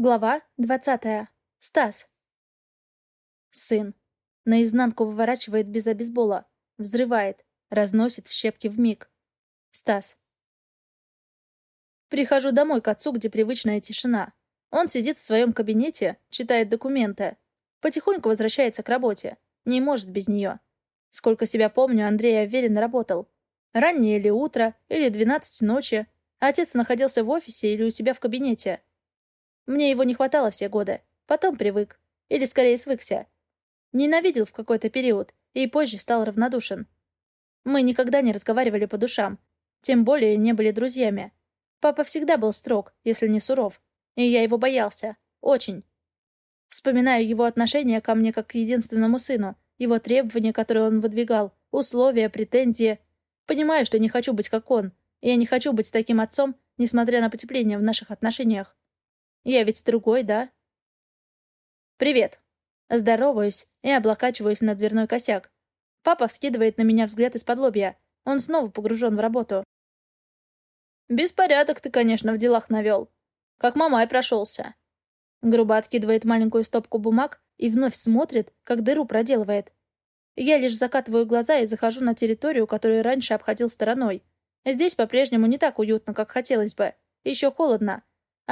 Глава двадцатая. Стас. Сын. Наизнанку выворачивает без обезбола. Взрывает. Разносит в щепки в миг. Стас. Прихожу домой к отцу, где привычная тишина. Он сидит в своем кабинете, читает документы. Потихоньку возвращается к работе. Не может без нее. Сколько себя помню, Андрей уверенно работал. Раннее или утро, или двенадцать ночи. Отец находился в офисе или у себя в кабинете. Мне его не хватало все годы. Потом привык. Или скорее свыкся. Ненавидел в какой-то период. И позже стал равнодушен. Мы никогда не разговаривали по душам. Тем более не были друзьями. Папа всегда был строг, если не суров. И я его боялся. Очень. Вспоминаю его отношение ко мне как к единственному сыну, его требования, которые он выдвигал, условия, претензии. Понимаю, что не хочу быть как он. Я не хочу быть таким отцом, несмотря на потепление в наших отношениях. Я ведь другой, да? «Привет!» Здороваюсь и облокачиваюсь на дверной косяк. Папа вскидывает на меня взгляд из-под лобья. Он снова погружен в работу. «Беспорядок ты, конечно, в делах навел. Как мамай прошелся». Грубо откидывает маленькую стопку бумаг и вновь смотрит, как дыру проделывает. Я лишь закатываю глаза и захожу на территорию, которую раньше обходил стороной. Здесь по-прежнему не так уютно, как хотелось бы. Еще холодно,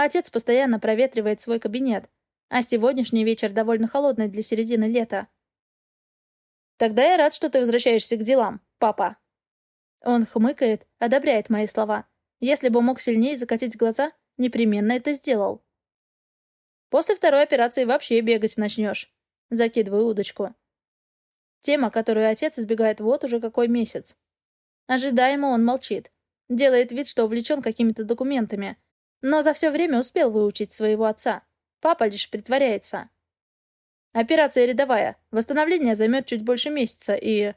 отец постоянно проветривает свой кабинет, а сегодняшний вечер довольно холодный для середины лета. «Тогда я рад, что ты возвращаешься к делам, папа». Он хмыкает, одобряет мои слова. Если бы мог сильнее закатить глаза, непременно это сделал. После второй операции вообще бегать начнешь. Закидываю удочку. Тема, которую отец избегает вот уже какой месяц. Ожидаемо он молчит. Делает вид, что увлечен какими-то документами, но за все время успел выучить своего отца. Папа лишь притворяется. Операция рядовая. Восстановление займет чуть больше месяца, и...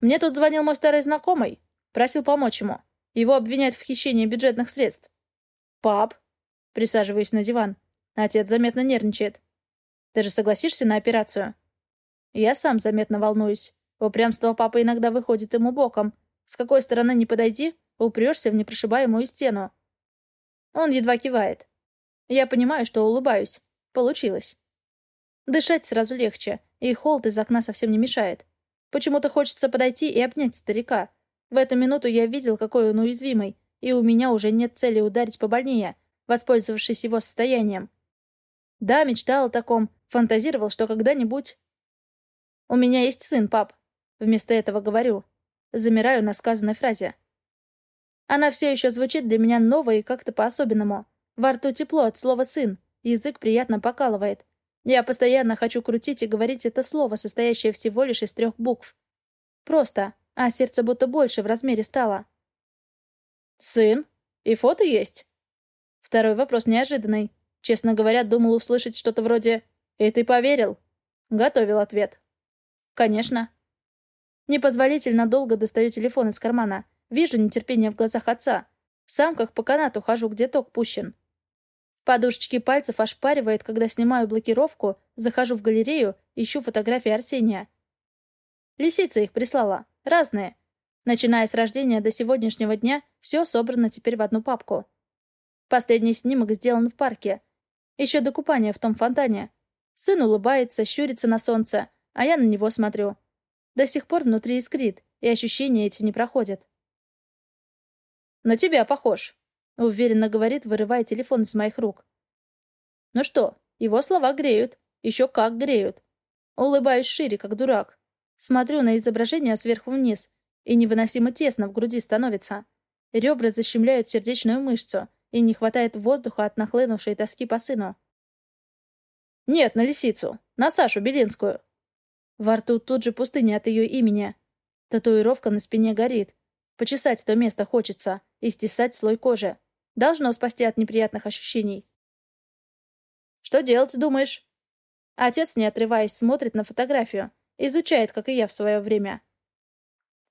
Мне тут звонил мой старый знакомый. Просил помочь ему. Его обвиняют в хищении бюджетных средств. «Пап?» Присаживаюсь на диван. Отец заметно нервничает. «Ты же согласишься на операцию?» Я сам заметно волнуюсь. Упрямство папы иногда выходит ему боком. С какой стороны не подойди, упрешься в непрошибаемую стену. Он едва кивает. Я понимаю, что улыбаюсь. Получилось. Дышать сразу легче, и холод из окна совсем не мешает. Почему-то хочется подойти и обнять старика. В эту минуту я видел, какой он уязвимый, и у меня уже нет цели ударить побольнее, воспользовавшись его состоянием. Да, мечтал о таком, фантазировал, что когда-нибудь... «У меня есть сын, пап». Вместо этого говорю. Замираю на сказанной фразе. Она все еще звучит для меня ново и как-то по-особенному. Во рту тепло от слова «сын». Язык приятно покалывает. Я постоянно хочу крутить и говорить это слово, состоящее всего лишь из трех букв. Просто, а сердце будто больше в размере стало. «Сын? И фото есть?» Второй вопрос неожиданный. Честно говоря, думал услышать что-то вроде «И ты поверил?» Готовил ответ. «Конечно». Непозволительно долго достаю телефон из кармана. Вижу нетерпение в глазах отца. Сам как по канату хожу, где ток пущен. Подушечки пальцев ошпаривает, когда снимаю блокировку, захожу в галерею, ищу фотографии Арсения. Лисица их прислала. Разные. Начиная с рождения до сегодняшнего дня, все собрано теперь в одну папку. Последний снимок сделан в парке. Еще до купания в том фонтане. Сын улыбается, щурится на солнце, а я на него смотрю. До сих пор внутри искрит, и ощущения эти не проходят. «На тебя похож», — уверенно говорит, вырывая телефон из моих рук. Ну что, его слова греют. Еще как греют. Улыбаюсь шире, как дурак. Смотрю на изображение сверху вниз, и невыносимо тесно в груди становится. Ребра защемляют сердечную мышцу, и не хватает воздуха от нахлынувшей тоски по сыну. «Нет, на лисицу. На Сашу Белинскую». Во рту тут же пустыня от ее имени. Татуировка на спине горит. Почесать то место хочется и стесать слой кожи. Должно спасти от неприятных ощущений. «Что делать, думаешь?» Отец, не отрываясь, смотрит на фотографию. Изучает, как и я в свое время.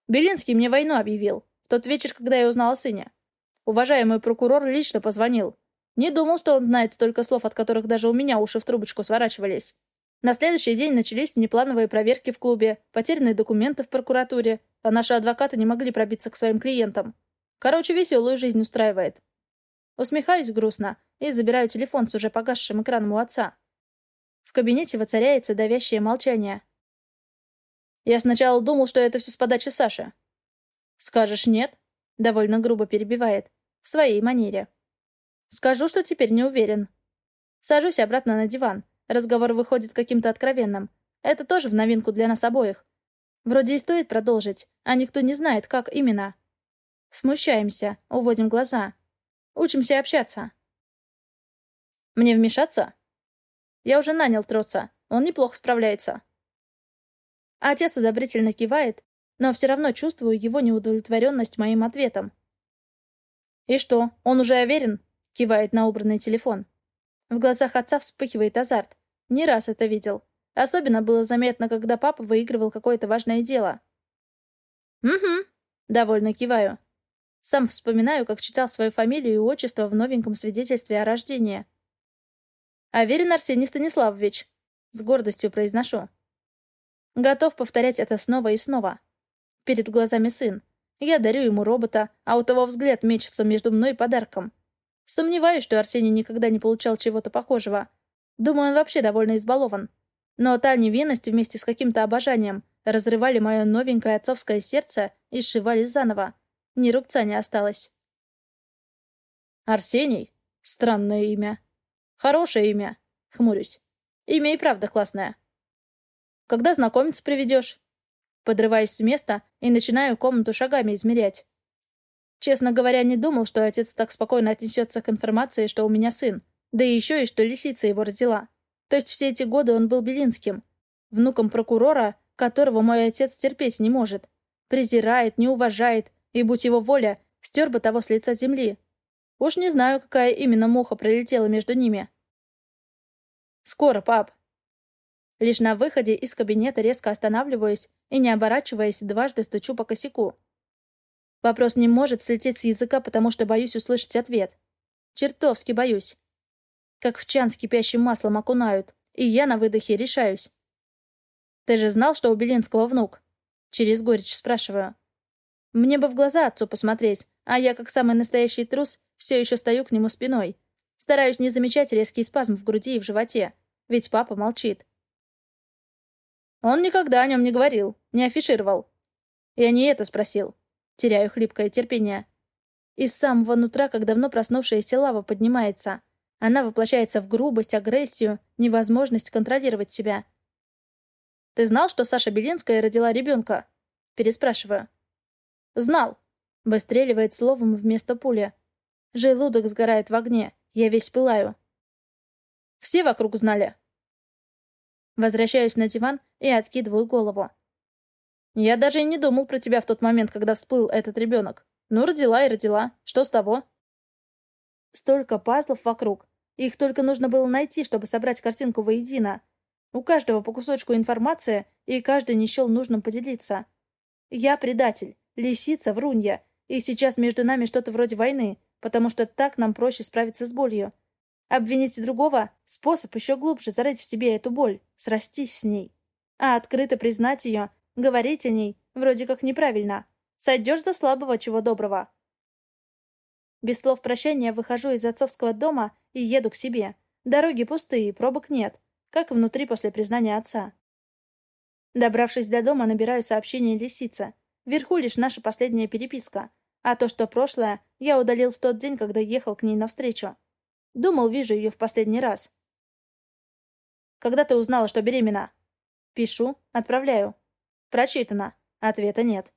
Белинский мне войну объявил. В тот вечер, когда я узнал о сыне. Уважаемый прокурор лично позвонил. Не думал, что он знает столько слов, от которых даже у меня уши в трубочку сворачивались. На следующий день начались неплановые проверки в клубе, потерянные документы в прокуратуре, а наши адвокаты не могли пробиться к своим клиентам. Короче, веселую жизнь устраивает. Усмехаюсь грустно и забираю телефон с уже погасшим экраном у отца. В кабинете воцаряется давящее молчание. Я сначала думал, что это все с подачи Саши. Скажешь «нет», — довольно грубо перебивает, в своей манере. Скажу, что теперь не уверен. Сажусь обратно на диван. Разговор выходит каким-то откровенным. Это тоже в новинку для нас обоих. Вроде и стоит продолжить, а никто не знает, как именно. Смущаемся, уводим глаза. Учимся общаться. Мне вмешаться? Я уже нанял Троца. Он неплохо справляется. Отец одобрительно кивает, но все равно чувствую его неудовлетворенность моим ответом. «И что, он уже уверен?» — кивает на убранный телефон. В глазах отца вспыхивает азарт. Не раз это видел. Особенно было заметно, когда папа выигрывал какое-то важное дело. «Угу», — довольно киваю. Сам вспоминаю, как читал свою фамилию и отчество в новеньком свидетельстве о рождении. «Аверин Арсений Станиславович», — с гордостью произношу. Готов повторять это снова и снова. Перед глазами сын. Я дарю ему робота, а у того взгляд мечется между мной и подарком. Сомневаюсь, что Арсений никогда не получал чего-то похожего. Думаю, он вообще довольно избалован. Но та невинность вместе с каким-то обожанием разрывали мое новенькое отцовское сердце и сшивали заново. Ни рубца не осталось. Арсений? Странное имя. Хорошее имя. Хмурюсь. Имя и правда классное. Когда знакомиться приведешь? Подрываюсь с места и начинаю комнату шагами измерять. Честно говоря, не думал, что отец так спокойно отнесется к информации, что у меня сын. Да еще и что лисица его родила. То есть все эти годы он был Белинским, внуком прокурора, которого мой отец терпеть не может. Презирает, не уважает, и, будь его воля, стер бы того с лица земли. Уж не знаю, какая именно муха пролетела между ними. «Скоро, пап». Лишь на выходе из кабинета резко останавливаюсь и, не оборачиваясь, дважды стучу по косяку. Вопрос не может слететь с языка, потому что боюсь услышать ответ. Чертовски боюсь как в чан с кипящим маслом окунают, и я на выдохе решаюсь. «Ты же знал, что у Белинского внук?» Через горечь спрашиваю. Мне бы в глаза отцу посмотреть, а я, как самый настоящий трус, все еще стою к нему спиной. Стараюсь не замечать резкий спазм в груди и в животе, ведь папа молчит. Он никогда о нем не говорил, не афишировал. Я не это спросил. Теряю хлипкое терпение. Из самого нутра, как давно проснувшаяся лава поднимается. Она воплощается в грубость, агрессию, невозможность контролировать себя. «Ты знал, что Саша Белинская родила ребенка?» Переспрашиваю. «Знал», — выстреливает словом вместо пули. Желудок сгорает в огне, я весь пылаю. «Все вокруг знали». Возвращаюсь на диван и откидываю голову. «Я даже и не думал про тебя в тот момент, когда всплыл этот ребенок. Ну, родила и родила. Что с того?» Столько пазлов вокруг, их только нужно было найти, чтобы собрать картинку воедино. У каждого по кусочку информация, и каждый не счел нужным поделиться. Я предатель, лисица, врунья, и сейчас между нами что-то вроде войны, потому что так нам проще справиться с болью. Обвинить другого — способ еще глубже зарыть в себе эту боль, срастись с ней. А открыто признать ее, говорить о ней, вроде как неправильно. Сойдешь за слабого, чего доброго. Без слов прощания выхожу из отцовского дома и еду к себе. Дороги пустые, пробок нет, как внутри после признания отца. Добравшись до дома, набираю сообщение лисица. Вверху лишь наша последняя переписка. А то, что прошлое, я удалил в тот день, когда ехал к ней навстречу. Думал, вижу ее в последний раз. Когда ты узнала, что беременна? Пишу, отправляю. Прочитано. Ответа нет.